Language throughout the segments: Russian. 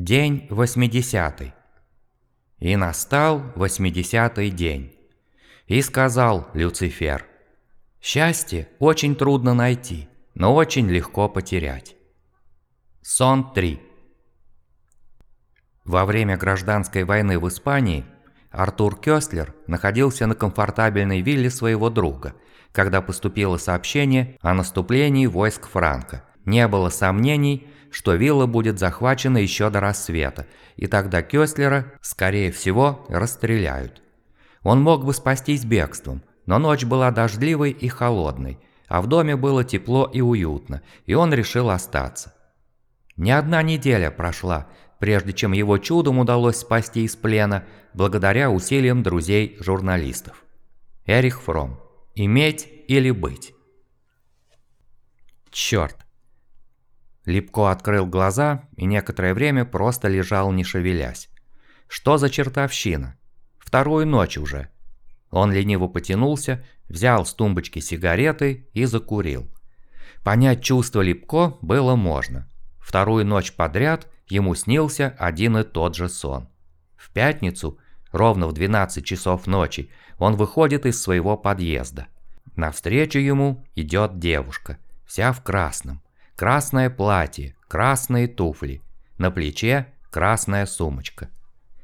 День восьмидесятый. И настал восьмидесятый день. И сказал Люцифер, «Счастье очень трудно найти, но очень легко потерять». Сон 3. Во время гражданской войны в Испании Артур Кёстлер находился на комфортабельной вилле своего друга, когда поступило сообщение о наступлении войск Франка. Не было сомнений, что вилла будет захвачена еще до рассвета, и тогда Кёстлера, скорее всего, расстреляют. Он мог бы спастись бегством, но ночь была дождливой и холодной, а в доме было тепло и уютно, и он решил остаться. Не одна неделя прошла, прежде чем его чудом удалось спасти из плена, благодаря усилиям друзей-журналистов. Эрих Фром. Иметь или быть? Черт. Липко открыл глаза и некоторое время просто лежал не шевелясь. Что за чертовщина? Вторую ночь уже. Он лениво потянулся, взял с тумбочки сигареты и закурил. Понять чувство Липко было можно. Вторую ночь подряд ему снился один и тот же сон. В пятницу, ровно в 12 часов ночи, он выходит из своего подъезда. Навстречу ему идет девушка, вся в красном. Красное платье, красные туфли, на плече красная сумочка.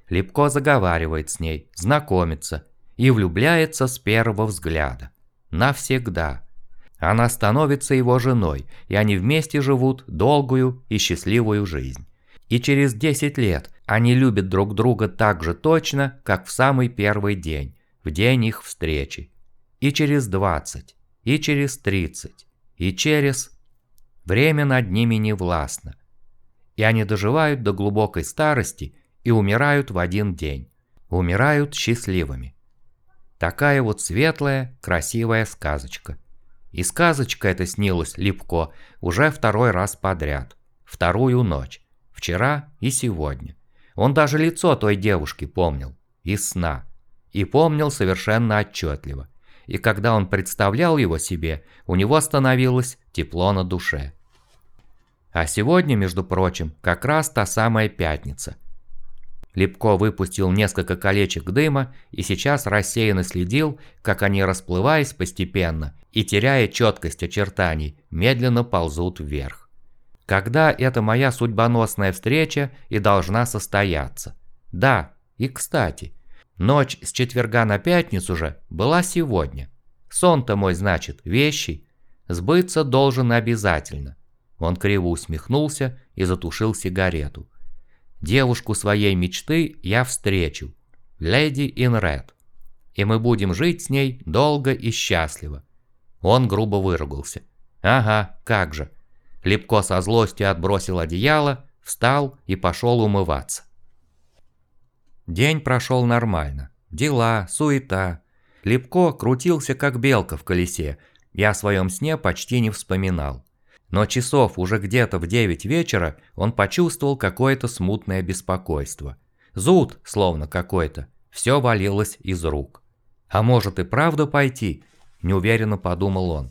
Липко заговаривает с ней, знакомится и влюбляется с первого взгляда. Навсегда. Она становится его женой, и они вместе живут долгую и счастливую жизнь. И через 10 лет они любят друг друга так же точно, как в самый первый день, в день их встречи. И через 20, и через 30, и через... Время над ними не властно. И они доживают до глубокой старости и умирают в один день. Умирают счастливыми. Такая вот светлая, красивая сказочка. И сказочка эта снилась Липко уже второй раз подряд. Вторую ночь. Вчера и сегодня. Он даже лицо той девушки помнил. Из сна. И помнил совершенно отчетливо. И когда он представлял его себе, у него становилось тепло на душе. А сегодня, между прочим, как раз та самая пятница. Липко выпустил несколько колечек дыма и сейчас рассеянно следил, как они, расплываясь постепенно и теряя четкость очертаний, медленно ползут вверх. Когда эта моя судьбоносная встреча и должна состояться? Да, и кстати, ночь с четверга на пятницу же была сегодня. Сон-то мой, значит, вещий. Сбыться должен обязательно. Он криво усмехнулся и затушил сигарету. Девушку своей мечты я встречу, леди in red, и мы будем жить с ней долго и счастливо. Он грубо выругался. Ага, как же. Липко со злостью отбросил одеяло, встал и пошел умываться. День прошел нормально. Дела, суета. Липко крутился как белка в колесе, я о своем сне почти не вспоминал но часов уже где-то в 9 вечера он почувствовал какое-то смутное беспокойство. Зуд, словно какой-то, все валилось из рук. А может и правда пойти, неуверенно подумал он.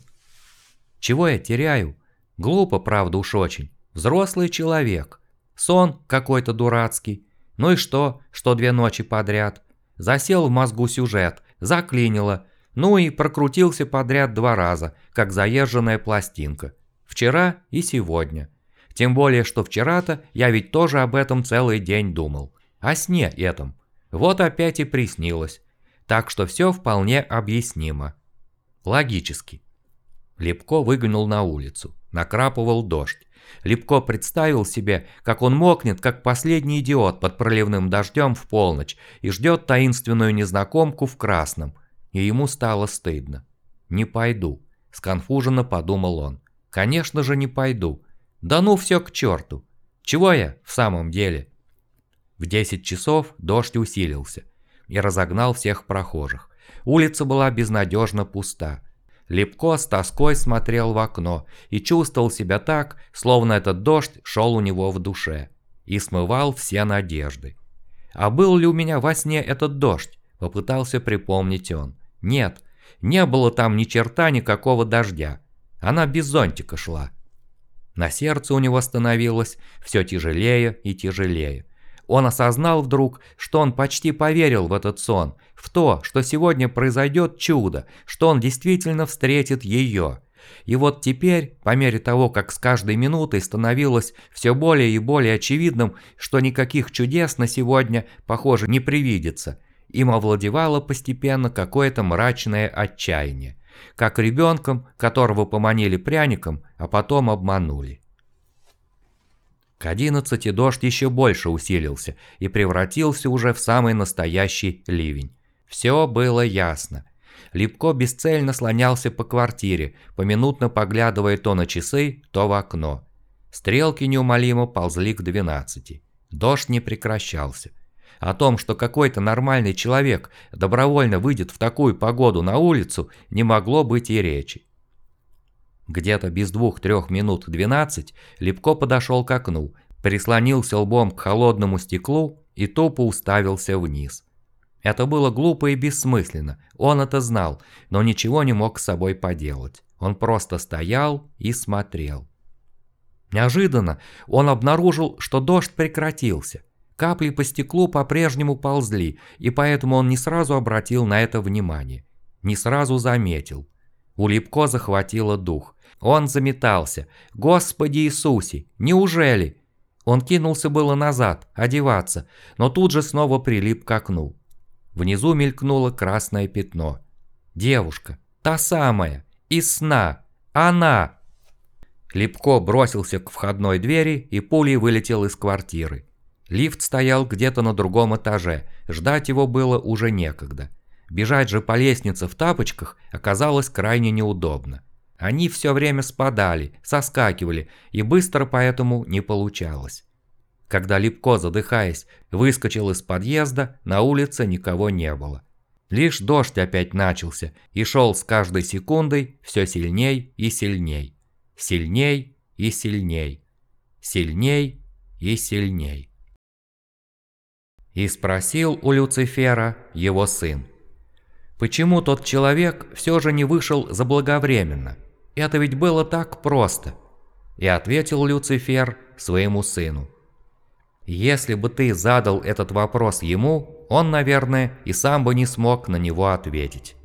Чего я теряю? Глупо, правда уж очень. Взрослый человек. Сон какой-то дурацкий. Ну и что, что две ночи подряд? Засел в мозгу сюжет, заклинило. Ну и прокрутился подряд два раза, как заезженная пластинка. Вчера и сегодня. Тем более, что вчера-то я ведь тоже об этом целый день думал. О сне этом. Вот опять и приснилось. Так что все вполне объяснимо. Логически. Лепко выглянул на улицу. Накрапывал дождь. Лепко представил себе, как он мокнет, как последний идиот под проливным дождем в полночь и ждет таинственную незнакомку в красном. И ему стало стыдно. «Не пойду», – сконфуженно подумал он. Конечно же не пойду. Да ну все к черту. Чего я в самом деле? В 10 часов дождь усилился и разогнал всех прохожих. Улица была безнадежно пуста. Лепко с тоской смотрел в окно и чувствовал себя так, словно этот дождь шел у него в душе и смывал все надежды. А был ли у меня во сне этот дождь? Попытался припомнить он. Нет, не было там ни черта никакого дождя. Она без зонтика шла. На сердце у него становилось все тяжелее и тяжелее. Он осознал вдруг, что он почти поверил в этот сон, в то, что сегодня произойдет чудо, что он действительно встретит ее. И вот теперь, по мере того, как с каждой минутой становилось все более и более очевидным, что никаких чудес на сегодня, похоже, не привидится, им овладевало постепенно какое-то мрачное отчаяние, как ребенком, которого поманили пряником, а потом обманули. Одиннадцати дождь еще больше усилился и превратился уже в самый настоящий ливень. Все было ясно. Липко бесцельно слонялся по квартире, поминутно поглядывая то на часы, то в окно. Стрелки неумолимо ползли к двенадцати. Дождь не прекращался. О том, что какой-то нормальный человек добровольно выйдет в такую погоду на улицу, не могло быть и речи. Где-то без двух-трех минут двенадцать Лепко подошел к окну, прислонился лбом к холодному стеклу и тупо уставился вниз. Это было глупо и бессмысленно, он это знал, но ничего не мог с собой поделать. Он просто стоял и смотрел. Неожиданно он обнаружил, что дождь прекратился. Капли по стеклу по-прежнему ползли, и поэтому он не сразу обратил на это внимание. Не сразу заметил. У Липко захватило дух. Он заметался. «Господи Иисусе! Неужели?» Он кинулся было назад, одеваться, но тут же снова прилип к окну. Внизу мелькнуло красное пятно. Девушка, та самая, из сна, она! Липко бросился к входной двери и пулей вылетел из квартиры. Лифт стоял где-то на другом этаже, ждать его было уже некогда. Бежать же по лестнице в тапочках оказалось крайне неудобно. Они все время спадали, соскакивали, и быстро поэтому не получалось. Когда Липко, задыхаясь, выскочил из подъезда, на улице никого не было. Лишь дождь опять начался и шел с каждой секундой все сильней и сильней. Сильней и сильней. Сильней и сильней. И спросил у Люцифера его сын. Почему тот человек все же не вышел заблаговременно? Это ведь было так просто. И ответил Люцифер своему сыну. Если бы ты задал этот вопрос ему, он, наверное, и сам бы не смог на него ответить.